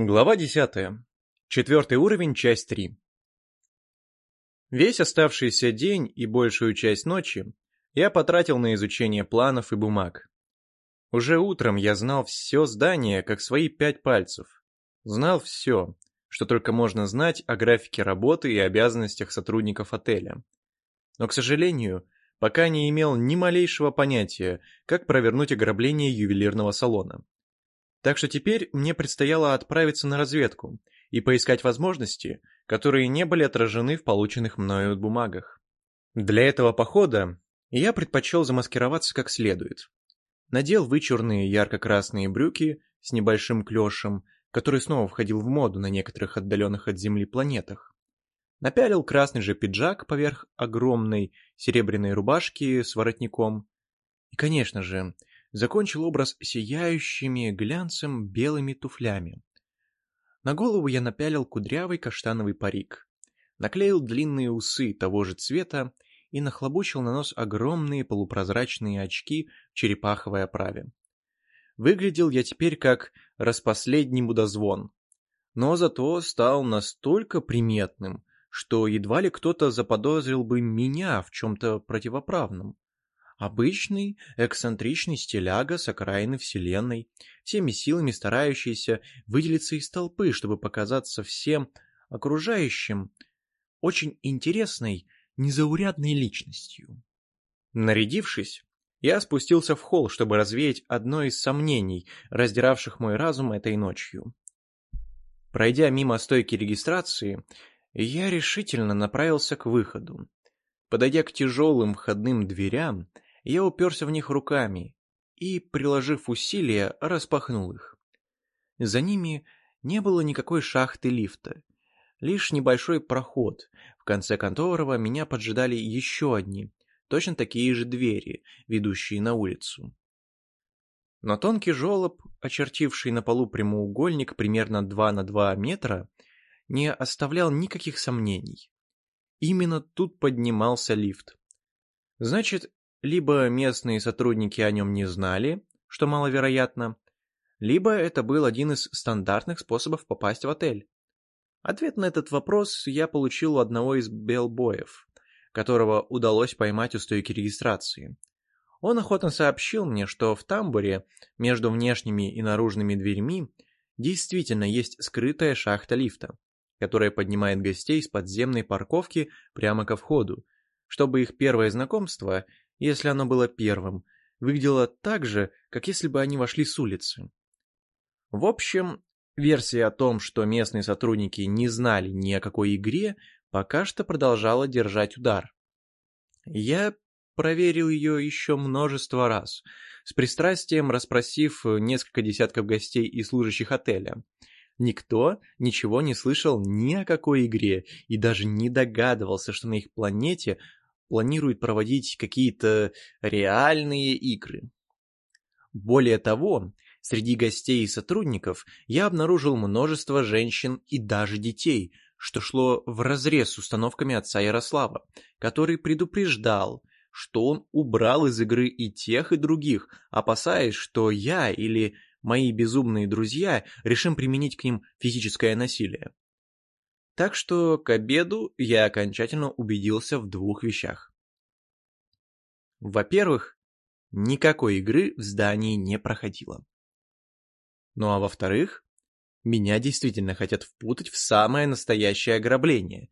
Глава 10. Четвертый уровень, часть 3. Весь оставшийся день и большую часть ночи я потратил на изучение планов и бумаг. Уже утром я знал все здание, как свои пять пальцев. Знал все, что только можно знать о графике работы и обязанностях сотрудников отеля. Но, к сожалению, пока не имел ни малейшего понятия, как провернуть ограбление ювелирного салона. Так что теперь мне предстояло отправиться на разведку и поискать возможности, которые не были отражены в полученных мною бумагах. Для этого похода я предпочел замаскироваться как следует. Надел вычурные ярко-красные брюки с небольшим клешем, который снова входил в моду на некоторых отдаленных от Земли планетах. Напялил красный же пиджак поверх огромной серебряной рубашки с воротником. И, конечно же, закончил образ сияющими глянцем белыми туфлями. На голову я напялил кудрявый каштановый парик, наклеил длинные усы того же цвета и нахлобучил на нос огромные полупрозрачные очки в черепаховой оправе. Выглядел я теперь как распоследний мудозвон, но зато стал настолько приметным, что едва ли кто-то заподозрил бы меня в чем-то противоправном. Обычный, эксцентричный стиляга с окраины вселенной, всеми силами старающийся выделиться из толпы, чтобы показаться всем окружающим очень интересной, незаурядной личностью. Нарядившись, я спустился в холл, чтобы развеять одно из сомнений, раздиравших мой разум этой ночью. Пройдя мимо стойки регистрации, я решительно направился к выходу. Подойдя к тяжелым входным дверям, я уперся в них руками и, приложив усилия, распахнул их. За ними не было никакой шахты лифта, лишь небольшой проход, в конце которого меня поджидали еще одни, точно такие же двери, ведущие на улицу. Но тонкий желоб, очертивший на полу прямоугольник примерно 2 на 2 метра, не оставлял никаких сомнений. Именно тут поднимался лифт. Значит, либо местные сотрудники о нем не знали, что маловероятно, либо это был один из стандартных способов попасть в отель. Ответ на этот вопрос я получил у одного из белбоев, которого удалось поймать у стойки регистрации. Он охотно сообщил мне, что в тамбуре между внешними и наружными дверьми действительно есть скрытая шахта лифта, которая поднимает гостей с подземной парковки прямо ко входу, чтобы их первое знакомство если оно было первым, выглядело так же, как если бы они вошли с улицы. В общем, версия о том, что местные сотрудники не знали ни о какой игре, пока что продолжала держать удар. Я проверил ее еще множество раз, с пристрастием расспросив несколько десятков гостей и служащих отеля. Никто ничего не слышал ни о какой игре и даже не догадывался, что на их планете планирует проводить какие-то реальные игры. Более того, среди гостей и сотрудников я обнаружил множество женщин и даже детей, что шло вразрез с установками отца Ярослава, который предупреждал, что он убрал из игры и тех, и других, опасаясь, что я или мои безумные друзья решим применить к ним физическое насилие. Так что к обеду я окончательно убедился в двух вещах. Во-первых, никакой игры в здании не проходило. Ну а во-вторых, меня действительно хотят впутать в самое настоящее ограбление.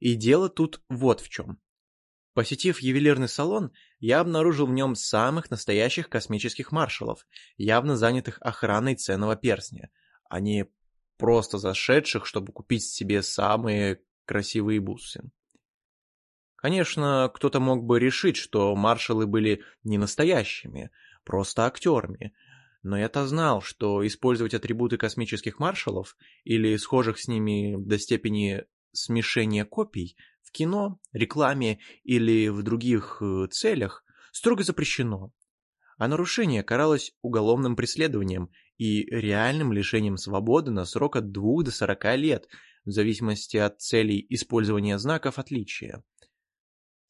И дело тут вот в чем. Посетив ювелирный салон, я обнаружил в нем самых настоящих космических маршалов, явно занятых охраной ценного перстня, а не просто зашедших, чтобы купить себе самые красивые бусы. Конечно, кто-то мог бы решить, что маршалы были не настоящими, просто актерами, но я-то знал, что использовать атрибуты космических маршалов или схожих с ними до степени смешения копий в кино, рекламе или в других э, целях строго запрещено, а нарушение каралось уголовным преследованием и реальным лишением свободы на срок от 2 до 40 лет, в зависимости от целей использования знаков отличия.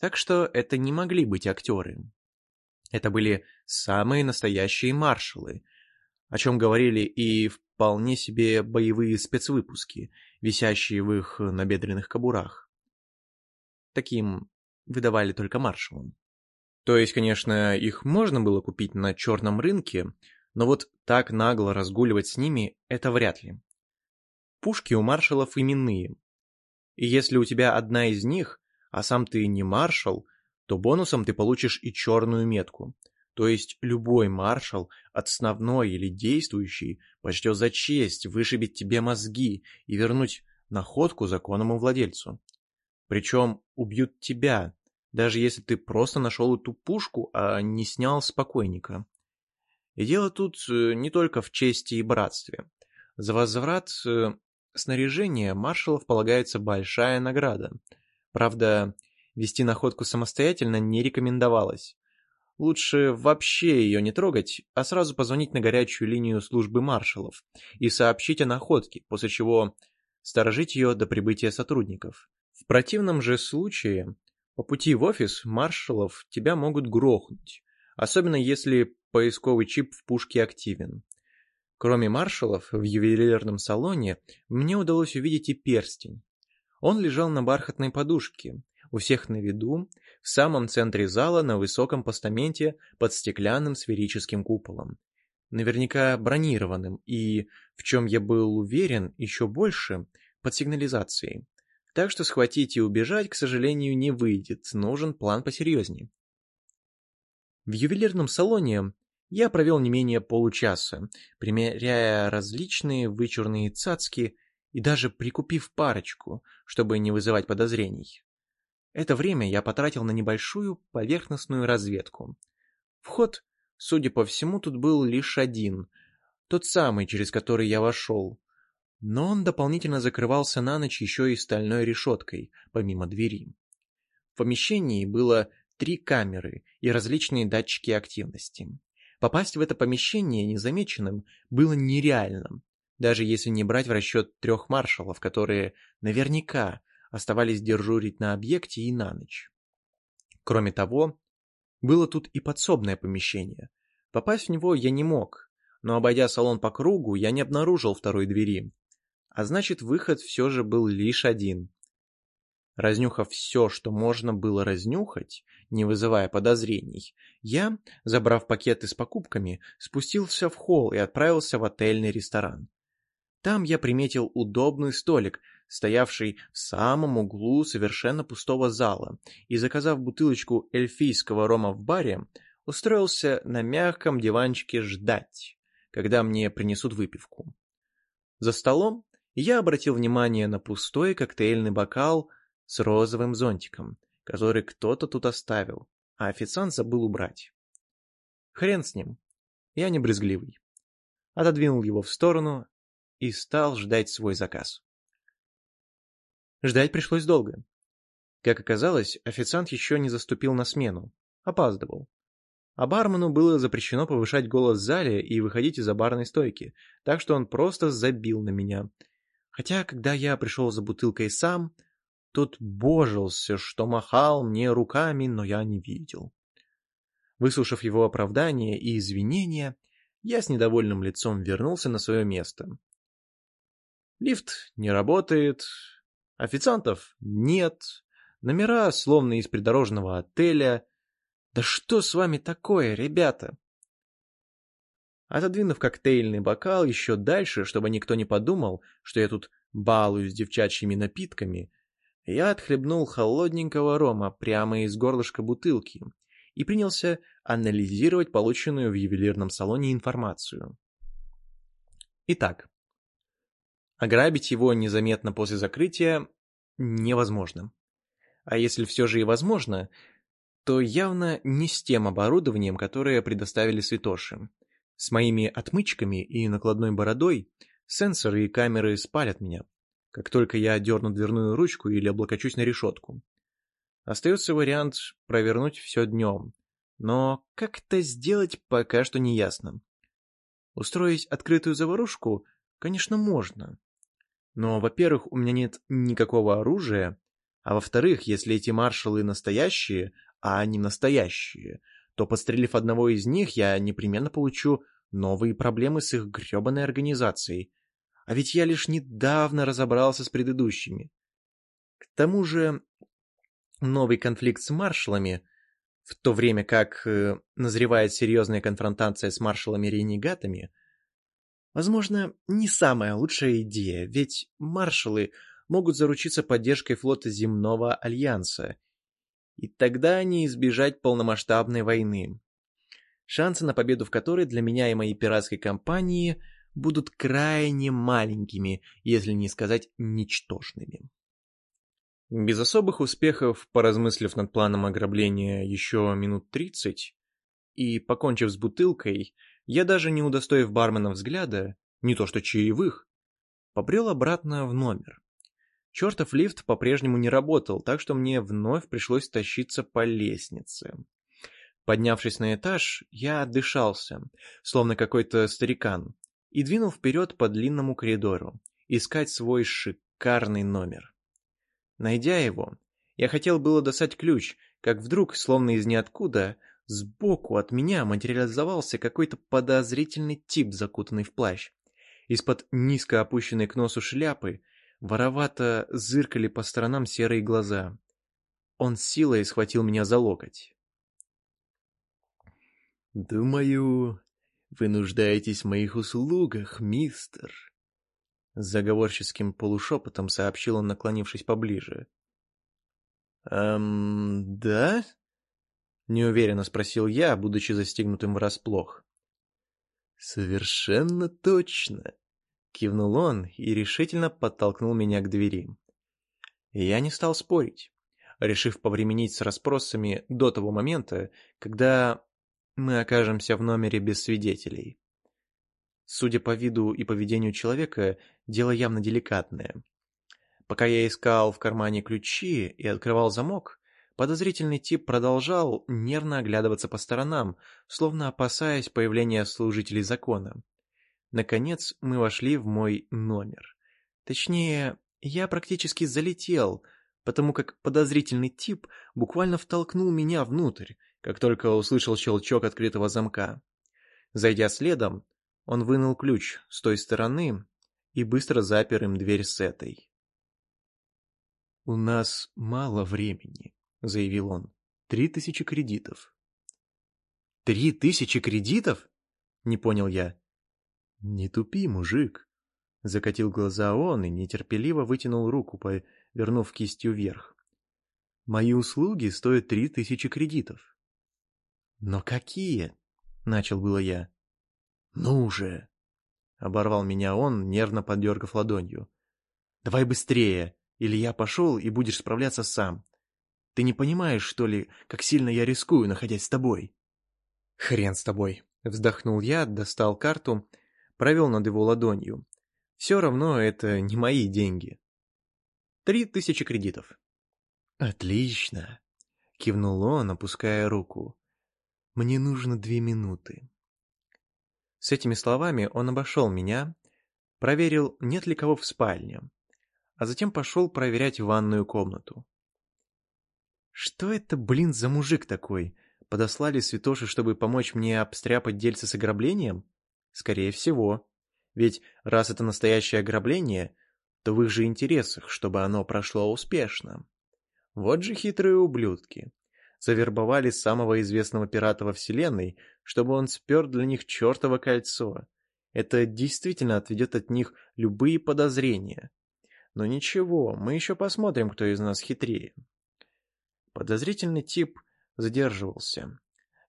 Так что это не могли быть актеры. Это были самые настоящие маршалы, о чем говорили и вполне себе боевые спецвыпуски, висящие в их набедренных кобурах. Таким выдавали только маршалам. То есть, конечно, их можно было купить на черном рынке, но вот так нагло разгуливать с ними – это вряд ли. Пушки у маршалов именные. И если у тебя одна из них, а сам ты не маршал, то бонусом ты получишь и черную метку. То есть любой маршал, основной или действующий, почтет за честь вышибить тебе мозги и вернуть находку законному владельцу. Причем убьют тебя, даже если ты просто нашел эту пушку, а не снял с покойника. И дело тут э, не только в чести и братстве. За возврат э, снаряжения маршалов полагается большая награда. Правда, вести находку самостоятельно не рекомендовалось. Лучше вообще ее не трогать, а сразу позвонить на горячую линию службы маршалов и сообщить о находке, после чего сторожить ее до прибытия сотрудников. В противном же случае по пути в офис маршалов тебя могут грохнуть, особенно если поисковый чип в пушке активен. Кроме маршалов, в ювелирном салоне мне удалось увидеть и перстень. Он лежал на бархатной подушке, у всех на виду, в самом центре зала на высоком постаменте под стеклянным сферическим куполом. Наверняка бронированным и, в чем я был уверен, еще больше, под сигнализацией. Так что схватить и убежать, к сожалению, не выйдет, нужен план посерьезнее. В ювелирном салоне я провел не менее получаса, примеряя различные вычурные цацки и даже прикупив парочку, чтобы не вызывать подозрений. Это время я потратил на небольшую поверхностную разведку. Вход, судя по всему, тут был лишь один, тот самый, через который я вошел, но он дополнительно закрывался на ночь еще и стальной решеткой, помимо двери. В помещении было три камеры и различные датчики активности. Попасть в это помещение незамеченным было нереально, даже если не брать в расчет трех маршалов, которые наверняка оставались дежурить на объекте и на ночь. Кроме того, было тут и подсобное помещение. Попасть в него я не мог, но обойдя салон по кругу, я не обнаружил второй двери, а значит, выход все же был лишь один. Разнюхав все, что можно было разнюхать, не вызывая подозрений, я, забрав пакеты с покупками, спустился в холл и отправился в отельный ресторан. Там я приметил удобный столик, стоявший в самом углу совершенно пустого зала, и, заказав бутылочку эльфийского рома в баре, устроился на мягком диванчике ждать, когда мне принесут выпивку. За столом я обратил внимание на пустой коктейльный бокал с розовым зонтиком, который кто-то тут оставил, а официант забыл убрать. Хрен с ним, я не брезгливый. Отодвинул его в сторону и стал ждать свой заказ. Ждать пришлось долго. Как оказалось, официант еще не заступил на смену, опаздывал. А бармену было запрещено повышать голос в зале и выходить из-за барной стойки, так что он просто забил на меня, Хотя, когда я пришел за бутылкой сам, тот божился, что махал мне руками, но я не видел. Выслушав его оправдание и извинения, я с недовольным лицом вернулся на свое место. Лифт не работает, официантов нет, номера словно из придорожного отеля. Да что с вами такое, ребята? Отодвинув коктейльный бокал еще дальше, чтобы никто не подумал, что я тут балуюсь девчачьими напитками, я отхлебнул холодненького рома прямо из горлышка бутылки и принялся анализировать полученную в ювелирном салоне информацию. Итак, ограбить его незаметно после закрытия невозможно. А если все же и возможно, то явно не с тем оборудованием, которое предоставили святоши. С моими отмычками и накладной бородой сенсоры и камеры спалят меня, как только я дерну дверную ручку или облокочусь на решетку. Остается вариант провернуть все днем, но как это сделать пока что не ясно. Устроить открытую заварушку, конечно, можно. Но, во-первых, у меня нет никакого оружия, а во-вторых, если эти маршалы настоящие, а они настоящие, то, подстрелив одного из них, я непременно получу новые проблемы с их гребаной организацией. А ведь я лишь недавно разобрался с предыдущими. К тому же новый конфликт с маршалами, в то время как э, назревает серьезная конфронтация с маршалами-ренегатами, возможно, не самая лучшая идея, ведь маршалы могут заручиться поддержкой флота Земного Альянса, и тогда не избежать полномасштабной войны шансы на победу в которой для меня и моей пиратской компании будут крайне маленькими, если не сказать ничтожными. Без особых успехов, поразмыслив над планом ограбления еще минут тридцать и покончив с бутылкой, я даже не удостоив бармена взгляда, не то что чаевых, побрел обратно в номер. Чертов лифт по-прежнему не работал, так что мне вновь пришлось тащиться по лестнице. Поднявшись на этаж, я отдышался, словно какой-то старикан, и двинул вперед по длинному коридору, искать свой шикарный номер. Найдя его, я хотел было достать ключ, как вдруг, словно из ниоткуда, сбоку от меня материализовался какой-то подозрительный тип, закутанный в плащ. Из-под низко опущенной к носу шляпы воровато зыркали по сторонам серые глаза. Он силой схватил меня за локоть. «Думаю, вы нуждаетесь в моих услугах, мистер», — заговорческим полушепотом сообщил он, наклонившись поближе. «Эм, да?» — неуверенно спросил я, будучи застигнутым врасплох. «Совершенно точно», — кивнул он и решительно подтолкнул меня к двери. Я не стал спорить, решив повременить с расспросами до того момента, когда мы окажемся в номере без свидетелей. Судя по виду и поведению человека, дело явно деликатное. Пока я искал в кармане ключи и открывал замок, подозрительный тип продолжал нервно оглядываться по сторонам, словно опасаясь появления служителей закона. Наконец мы вошли в мой номер. Точнее, я практически залетел, потому как подозрительный тип буквально втолкнул меня внутрь, как только услышал щелчок открытого замка. Зайдя следом, он вынул ключ с той стороны и быстро запер им дверь с этой. «У нас мало времени», — заявил он. «Три тысячи кредитов». «Три тысячи кредитов?» — не понял я. «Не тупи, мужик», — закатил глаза он и нетерпеливо вытянул руку, повернув кистью вверх. «Мои услуги стоят три тысячи кредитов». «Но какие?» — начал было я. «Ну же!» — оборвал меня он, нервно подергав ладонью. «Давай быстрее, или я пошел и будешь справляться сам. Ты не понимаешь, что ли, как сильно я рискую, находясь с тобой?» «Хрен с тобой!» — вздохнул я, достал карту, провел над его ладонью. «Все равно это не мои деньги. Три тысячи кредитов». «Отлично!» — кивнул он, опуская руку. Мне нужно две минуты. С этими словами он обошел меня, проверил, нет ли кого в спальне, а затем пошел проверять ванную комнату. Что это, блин, за мужик такой? Подослали святоши, чтобы помочь мне обстряпать дельцы с ограблением? Скорее всего. Ведь раз это настоящее ограбление, то в их же интересах, чтобы оно прошло успешно. Вот же хитрые ублюдки завербовали самого известного пирата во вселенной, чтобы он спер для них чертово кольцо. Это действительно отведет от них любые подозрения. Но ничего, мы еще посмотрим, кто из нас хитрее. Подозрительный тип задерживался.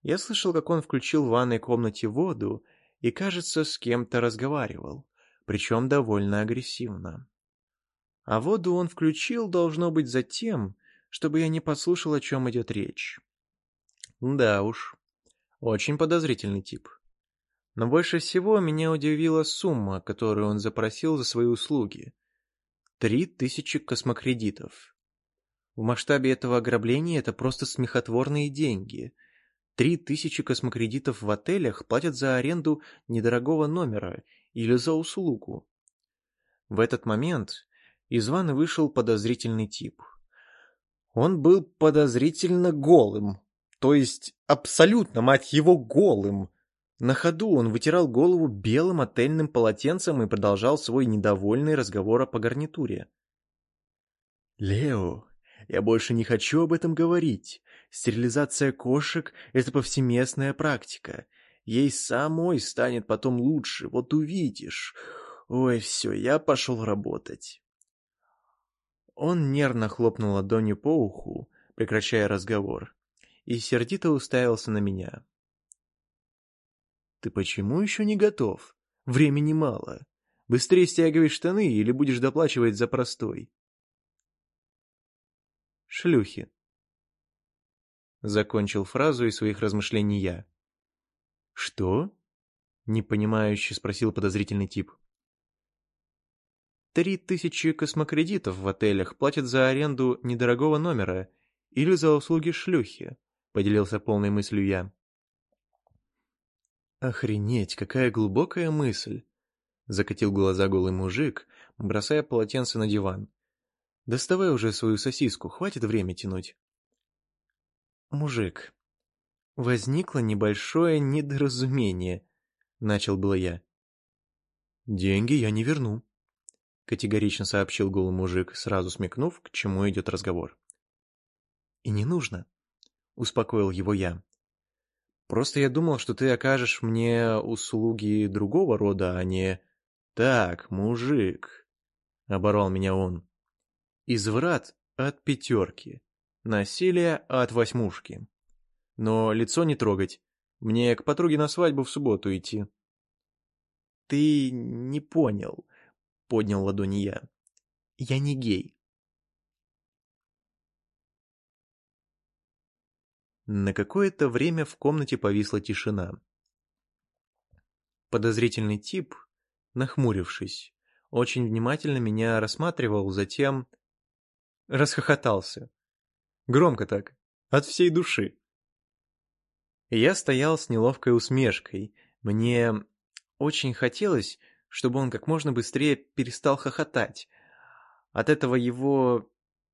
Я слышал, как он включил в ванной комнате воду и, кажется, с кем-то разговаривал, причем довольно агрессивно. А воду он включил, должно быть, за тем, чтобы я не послушал, о чем идет речь. Да уж, очень подозрительный тип. Но больше всего меня удивила сумма, которую он запросил за свои услуги. Три тысячи космокредитов. В масштабе этого ограбления это просто смехотворные деньги. Три тысячи космокредитов в отелях платят за аренду недорогого номера или за услугу. В этот момент из ванны вышел подозрительный тип. Он был подозрительно голым. То есть абсолютно, мать его, голым. На ходу он вытирал голову белым отельным полотенцем и продолжал свой недовольный разговор по гарнитуре. «Лео, я больше не хочу об этом говорить. Стерилизация кошек — это повсеместная практика. Ей самой станет потом лучше, вот увидишь. Ой, все, я пошел работать». Он нервно хлопнул ладонью по уху, прекращая разговор, и сердито уставился на меня. «Ты почему еще не готов? Времени мало. Быстрее стягивай штаны или будешь доплачивать за простой». «Шлюхи». Закончил фразу из своих размышлений я. «Что?» — непонимающе спросил подозрительный тип. Три тысячи космокредитов в отелях платят за аренду недорогого номера или за услуги шлюхи, поделился полной мыслью я. Охренеть, какая глубокая мысль, закатил глаза голый мужик, бросая полотенце на диван. Доставай уже свою сосиску, хватит время тянуть. Мужик, возникло небольшое недоразумение, начал было я. Деньги я не верну, категорично сообщил голый мужик, сразу смекнув, к чему идет разговор. «И не нужно», — успокоил его я. «Просто я думал, что ты окажешь мне услуги другого рода, а не...» «Так, мужик», — оборвал меня он. «Изврат от пятерки, насилие от восьмушки. Но лицо не трогать, мне к подруге на свадьбу в субботу идти». «Ты не понял», поднял ладони я. Я не гей. На какое-то время в комнате повисла тишина. Подозрительный тип, нахмурившись, очень внимательно меня рассматривал, затем расхохотался. Громко так, от всей души. Я стоял с неловкой усмешкой. Мне очень хотелось, чтобы он как можно быстрее перестал хохотать. От этого его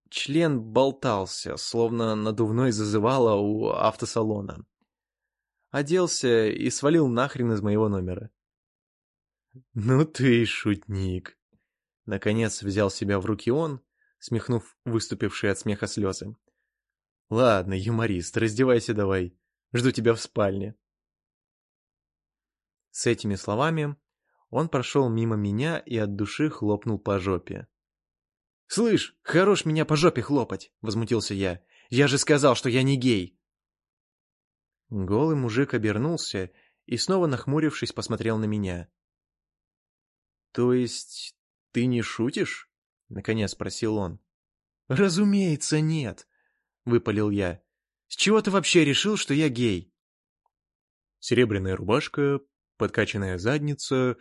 член болтался, словно надувной зазывало у автосалона. Оделся и свалил нахрен из моего номера. «Ну ты шутник!» Наконец взял себя в руки он, смехнув выступившие от смеха слезы. «Ладно, юморист, раздевайся давай. Жду тебя в спальне». С этими словами он прошел мимо меня и от души хлопнул по жопе. «Слышь, хорош меня по жопе хлопать!» — возмутился я. «Я же сказал, что я не гей!» Голый мужик обернулся и, снова нахмурившись, посмотрел на меня. «То есть ты не шутишь?» — наконец спросил он. «Разумеется, нет!» — выпалил я. «С чего ты вообще решил, что я гей?» Серебряная рубашка, подкачанная задница,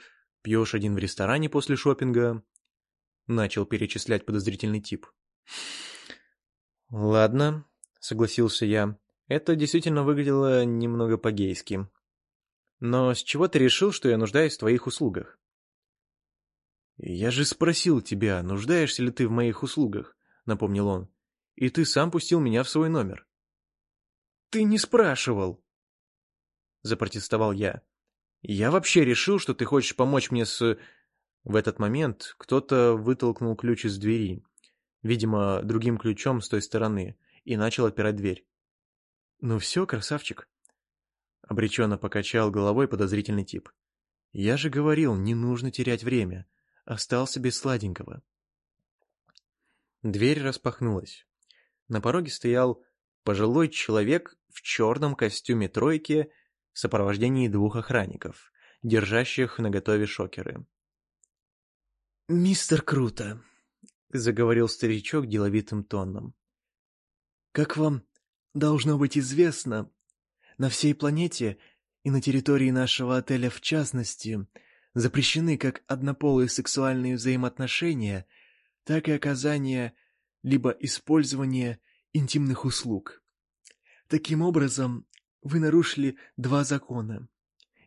Пьешь один в ресторане после шопинга? Начал перечислять подозрительный тип. Ладно, согласился я. Это действительно выглядело немного по-гейски. Но с чего ты решил, что я нуждаюсь в твоих услугах? Я же спросил тебя, нуждаешься ли ты в моих услугах, напомнил он. И ты сам пустил меня в свой номер. Ты не спрашивал, запротестовал я. Я вообще решил, что ты хочешь помочь мне с... В этот момент кто-то вытолкнул ключ из двери, видимо, другим ключом с той стороны, и начал отпирать дверь. «Ну все, красавчик», — обреченно покачал головой подозрительный тип. «Я же говорил, не нужно терять время. Остался без сладенького». Дверь распахнулась. На пороге стоял пожилой человек в черном костюме тройки в сопровождении двух охранников, держащих наготове шокеры. «Мистер Круто», — заговорил старичок деловитым тоном, — «как вам должно быть известно, на всей планете и на территории нашего отеля в частности запрещены как однополые сексуальные взаимоотношения, так и оказание либо использование интимных услуг. Таким образом, вы нарушили два закона.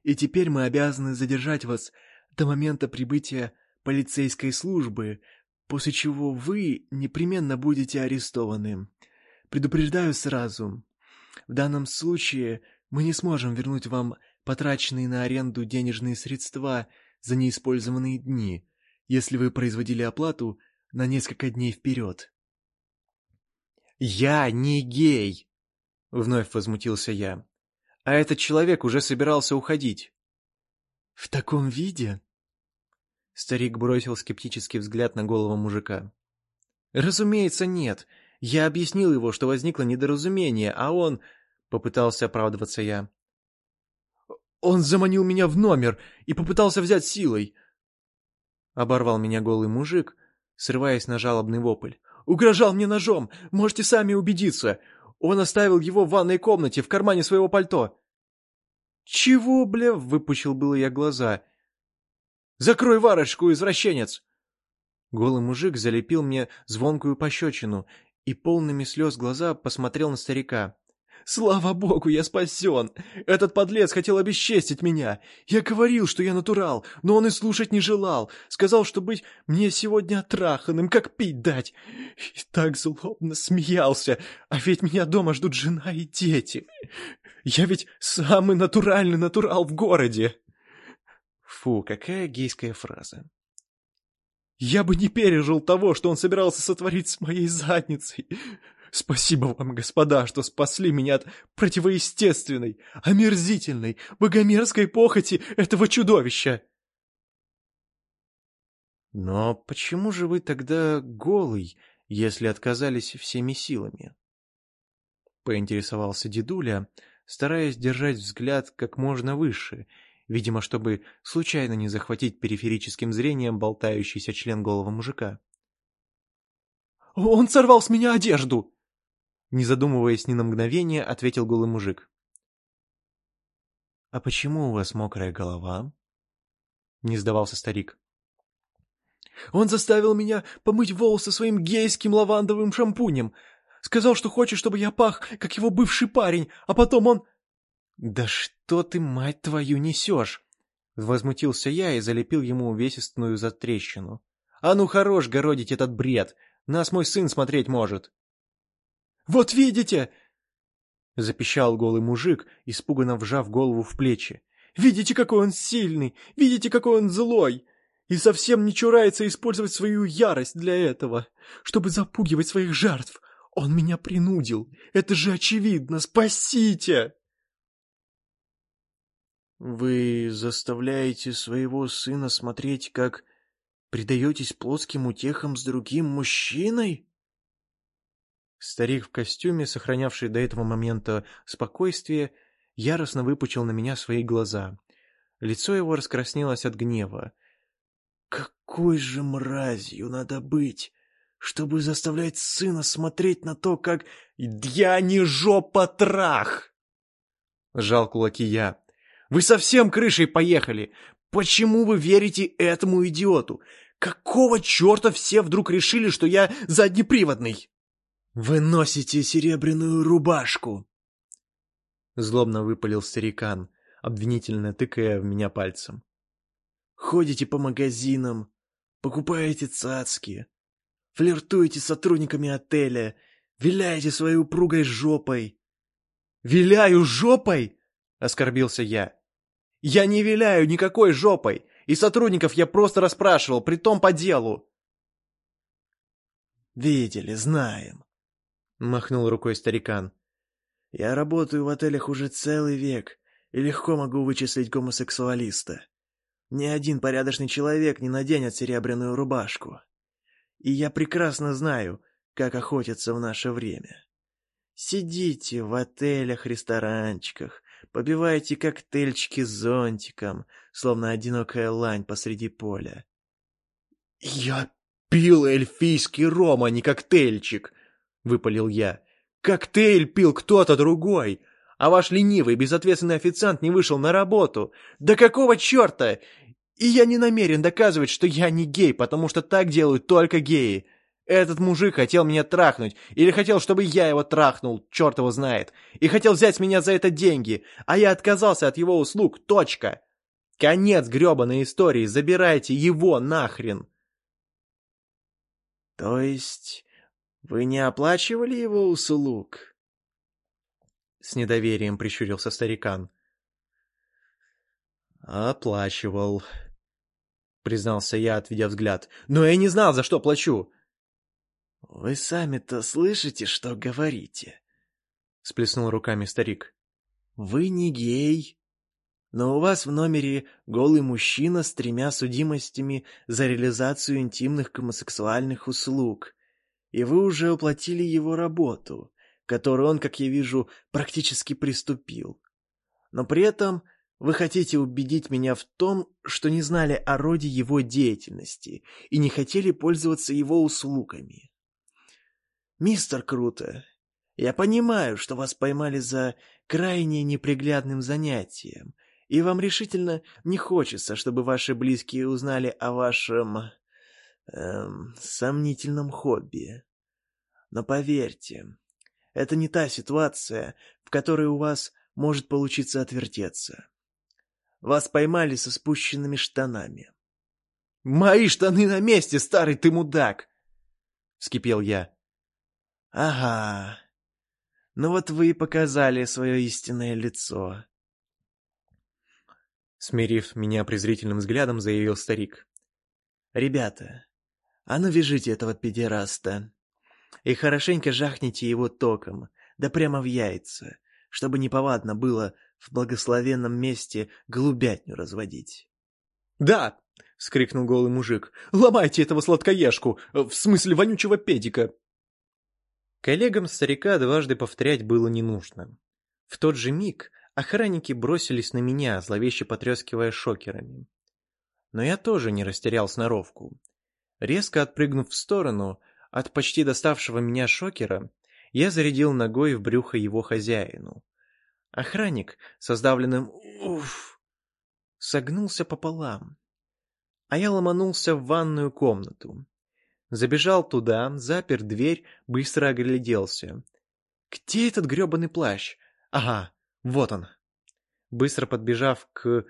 И теперь мы обязаны задержать вас до момента прибытия полицейской службы, после чего вы непременно будете арестованы. Предупреждаю сразу. В данном случае мы не сможем вернуть вам потраченные на аренду денежные средства за неиспользованные дни, если вы производили оплату на несколько дней вперед. «Я не гей!» — вновь возмутился я. «А этот человек уже собирался уходить». «В таком виде?» Старик бросил скептический взгляд на голову мужика. «Разумеется, нет. Я объяснил его, что возникло недоразумение, а он...» — попытался оправдываться я. «Он заманил меня в номер и попытался взять силой!» Оборвал меня голый мужик, срываясь на жалобный вопль. «Угрожал мне ножом! Можете сами убедиться! Он оставил его в ванной комнате, в кармане своего пальто!» «Чего, бля?» — выпучил было я глаза. «Закрой варочку, извращенец!» Голый мужик залепил мне звонкую пощечину и полными слез глаза посмотрел на старика. Слава богу, я спасен! Этот подлец хотел обесчестить меня. Я говорил, что я натурал, но он и слушать не желал. Сказал, что быть мне сегодня отраханным, как пить дать. И так злобно смеялся. А ведь меня дома ждут жена и дети. Я ведь самый натуральный натурал в городе. Фу, какая гейская фраза. Я бы не пережил того, что он собирался сотворить с моей задницей. Спасибо вам, господа, что спасли меня от противоестественной, омерзительной, богомерзкой похоти этого чудовища. Но почему же вы тогда голый, если отказались всеми силами? Поинтересовался дедуля, стараясь держать взгляд как можно выше, видимо, чтобы случайно не захватить периферическим зрением болтающийся член голого мужика. «Он сорвал с меня одежду!» Не задумываясь ни на мгновение, ответил голый мужик. «А почему у вас мокрая голова?» Не сдавался старик. «Он заставил меня помыть волосы своим гейским лавандовым шампунем. Сказал, что хочет, чтобы я пах, как его бывший парень, а потом он...» «Да что ты, мать твою, несешь?» Возмутился я и залепил ему увесистую затрещину. «А ну хорош городить этот бред! Нас мой сын смотреть может!» Вот видите!» Запищал голый мужик, испуганно вжав голову в плечи. «Видите, какой он сильный! Видите, какой он злой! И совсем не чурается использовать свою ярость для этого, чтобы запугивать своих жертв! Он меня принудил! Это же очевидно! Спасите!» «Вы заставляете своего сына смотреть, как предаетесь плоским утехам с другим мужчиной?» Старик в костюме, сохранявший до этого момента спокойствие, яростно выпучил на меня свои глаза. Лицо его раскраснелось от гнева. «Какой же мразью надо быть, чтобы заставлять сына смотреть на то, как... Я не жопотрах!» Жал кулаки я. «Вы совсем крышей поехали! Почему вы верите этому идиоту? Какого черта все вдруг решили, что я заднеприводный?» «Вы носите серебряную рубашку!» Злобно выпалил старикан, обвинительно тыкая в меня пальцем. «Ходите по магазинам, покупаете цацки, флиртуете с сотрудниками отеля, виляете своей упругой жопой». «Виляю жопой?» — оскорбился я. «Я не виляю никакой жопой, и сотрудников я просто расспрашивал, притом по делу». «Видели, знаем. — махнул рукой старикан. «Я работаю в отелях уже целый век и легко могу вычислить гомосексуалиста. Ни один порядочный человек не наденет серебряную рубашку. И я прекрасно знаю, как охотятся в наше время. Сидите в отелях, ресторанчиках, побивайте коктейльчики с зонтиком, словно одинокая лань посреди поля. «Я пил эльфийский ром, а не коктейльчик!» выпалил я. «Коктейль пил кто-то другой, а ваш ленивый, безответственный официант не вышел на работу. Да какого черта? И я не намерен доказывать, что я не гей, потому что так делают только геи. Этот мужик хотел меня трахнуть, или хотел, чтобы я его трахнул, черт его знает, и хотел взять меня за это деньги, а я отказался от его услуг, точка. Конец гребаной истории, забирайте его нахрен. То есть вы не оплачивали его услуг? С недоверием прищурился старикан. Оплачивал, признался я, отведя взгляд. Но я не знал, за что плачу. Вы сами-то слышите, что говорите? Сплеснул руками старик. Вы не гей, но у вас в номере голый мужчина с тремя судимостями за реализацию интимных гомосексуальных услуг, и вы уже оплатили его работу, которую он, как я вижу, практически приступил. Но при этом вы хотите убедить меня в том, что не знали о роде его деятельности и не хотели пользоваться его услугами. Мистер Круто, я понимаю, что вас поймали за крайне неприглядным занятием, и вам решительно не хочется, чтобы ваши близкие узнали о вашем... Эм, сомнительном хобби. Но поверьте, это не та ситуация, в которой у вас может получиться отвертеться. Вас поймали со спущенными штанами. «Мои штаны на месте, старый ты мудак!» — вскипел я. «Ага. Ну вот вы и показали свое истинное лицо. Смирив меня презрительным взглядом, заявил старик. «Ребята, а ну вяжите этого педераста и хорошенько жахните его током, да прямо в яйца, чтобы неповадно было в благословенном месте голубятню разводить». «Да!» — скрикнул голый мужик. «Ломайте этого сладкоежку! В смысле вонючего педика!» Коллегам старика дважды повторять было не нужно. В тот же миг Охранники бросились на меня, зловеще потрескивая шокерами. Но я тоже не растерял сноровку. Резко отпрыгнув в сторону от почти доставшего меня шокера, я зарядил ногой в брюхо его хозяину. Охранник со сдавленным «уф» согнулся пополам. А я ломанулся в ванную комнату. Забежал туда, запер дверь, быстро огляделся. Где этот грёбаный плащ? Ага, вот он. Быстро подбежав к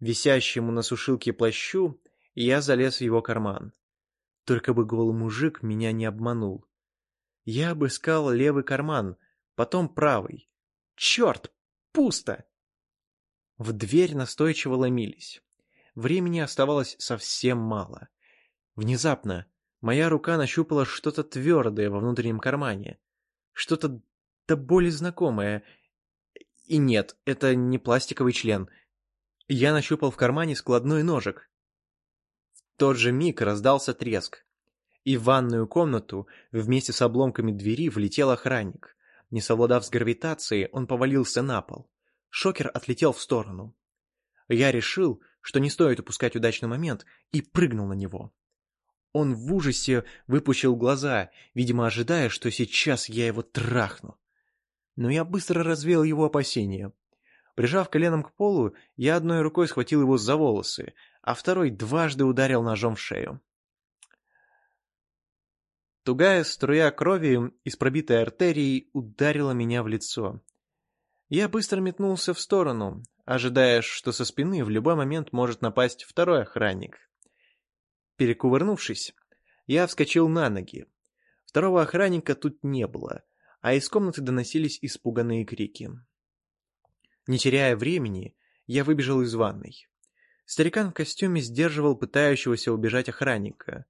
висящему на сушилке плащу, я залез в его карман. Только бы голый мужик меня не обманул. Я обыскал левый карман, потом правый. Черт, пусто! В дверь настойчиво ломились. Времени оставалось совсем мало. Внезапно моя рука нащупала что-то твердое во внутреннем кармане. Что-то до боли знакомое, и нет, это не пластиковый член. Я нащупал в кармане складной ножик. В тот же миг раздался треск. И в ванную комнату вместе с обломками двери влетел охранник. Не совладав с гравитацией, он повалился на пол. Шокер отлетел в сторону. Я решил, что не стоит упускать удачный момент, и прыгнул на него. Он в ужасе выпучил глаза, видимо, ожидая, что сейчас я его трахну но я быстро развеял его опасения. Прижав коленом к полу, я одной рукой схватил его за волосы, а второй дважды ударил ножом в шею. Тугая струя крови из пробитой артерии ударила меня в лицо. Я быстро метнулся в сторону, ожидая, что со спины в любой момент может напасть второй охранник. Перекувырнувшись, я вскочил на ноги. Второго охранника тут не было — а из комнаты доносились испуганные крики. Не теряя времени, я выбежал из ванной. Старикан в костюме сдерживал пытающегося убежать охранника.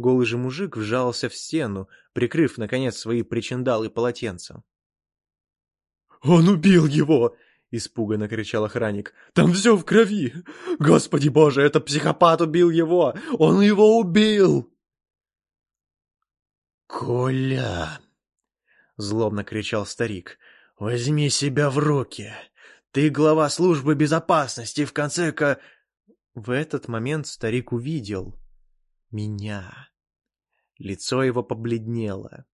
Голый же мужик вжался в стену, прикрыв, наконец, свои причиндалы полотенцем. «Он убил его!» — испуганно кричал охранник. «Там все в крови! Господи боже, это психопат убил его! Он его убил!» «Коля!» Злобно кричал старик. «Возьми себя в руки! Ты глава службы безопасности, в конце ко...» В этот момент старик увидел меня. Лицо его побледнело.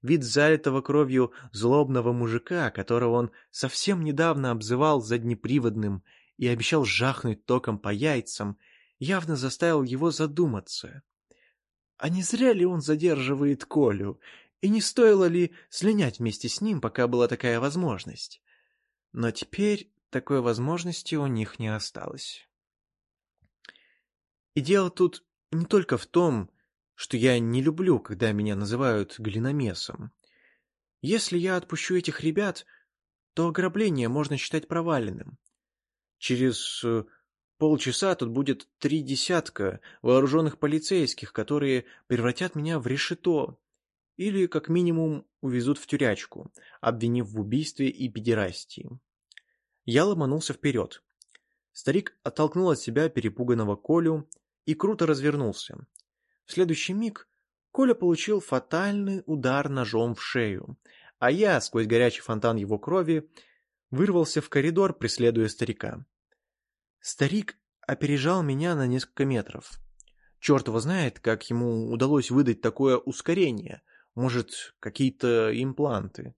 Вид залитого кровью злобного мужика, которого он совсем недавно обзывал заднеприводным и обещал жахнуть током по яйцам, явно заставил его задуматься. А не зря ли он задерживает Колю и не стоило ли слинять вместе с ним, пока была такая возможность? Но теперь такой возможности у них не осталось. И дело тут не только в том, что я не люблю, когда меня называют глиномесом. Если я отпущу этих ребят, то ограбление можно считать проваленным. Через э, полчаса тут будет три десятка вооруженных полицейских, которые превратят меня в решето или, как минимум, увезут в тюрячку, обвинив в убийстве и педерастии. Я ломанулся вперед. Старик оттолкнул от себя перепуганного Колю и круто развернулся. В следующий миг Коля получил фатальный удар ножом в шею, а я, сквозь горячий фонтан его крови, вырвался в коридор, преследуя старика. Старик опережал меня на несколько метров. Черт его знает, как ему удалось выдать такое ускорение. Может, какие-то импланты.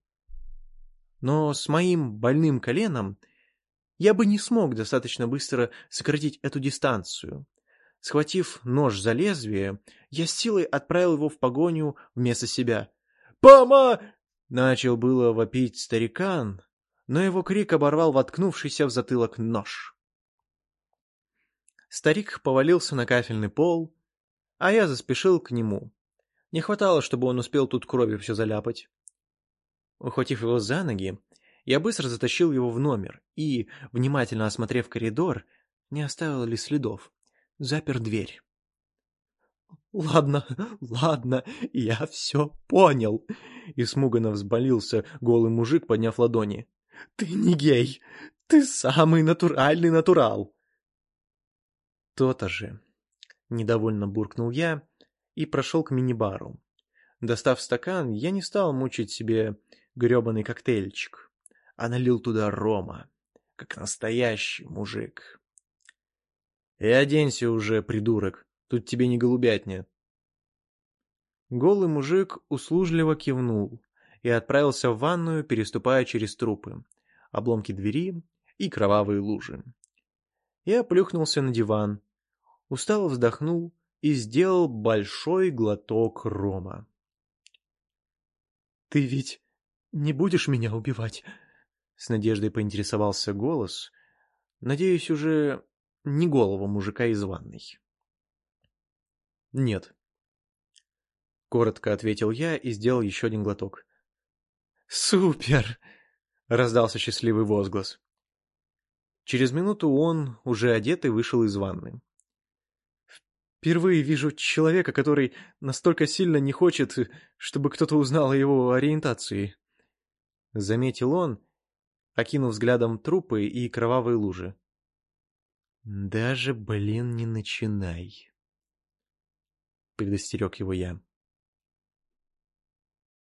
Но с моим больным коленом я бы не смог достаточно быстро сократить эту дистанцию. Схватив нож за лезвие, я силой отправил его в погоню вместо себя. «Пома!» — начал было вопить старикан, но его крик оборвал воткнувшийся в затылок нож. Старик повалился на кафельный пол, а я заспешил к нему. Не хватало, чтобы он успел тут кровью все заляпать. Ухватив его за ноги, я быстро затащил его в номер и, внимательно осмотрев коридор, не оставил ли следов, запер дверь. «Ладно, ладно, я все понял», — испуганно взболился голый мужик, подняв ладони. «Ты не гей, ты самый натуральный натурал». «То-то же», — недовольно буркнул я и прошел к мини-бару. Достав стакан, я не стал мучить себе гребаный коктейльчик, а налил туда рома, как настоящий мужик. И оденься уже, придурок, тут тебе не голубятня. Голый мужик услужливо кивнул и отправился в ванную, переступая через трупы, обломки двери и кровавые лужи. Я плюхнулся на диван, устало вздохнул и сделал большой глоток рома. «Ты ведь не будешь меня убивать?» С надеждой поинтересовался голос. Надеюсь, уже не голову мужика из ванной. «Нет». Коротко ответил я и сделал еще один глоток. «Супер!» — раздался счастливый возглас. Через минуту он, уже одетый, вышел из ванны. Впервые вижу человека, который настолько сильно не хочет, чтобы кто-то узнал о его ориентации. Заметил он, окинув взглядом трупы и кровавые лужи. «Даже, блин, не начинай!» Предостерег его я.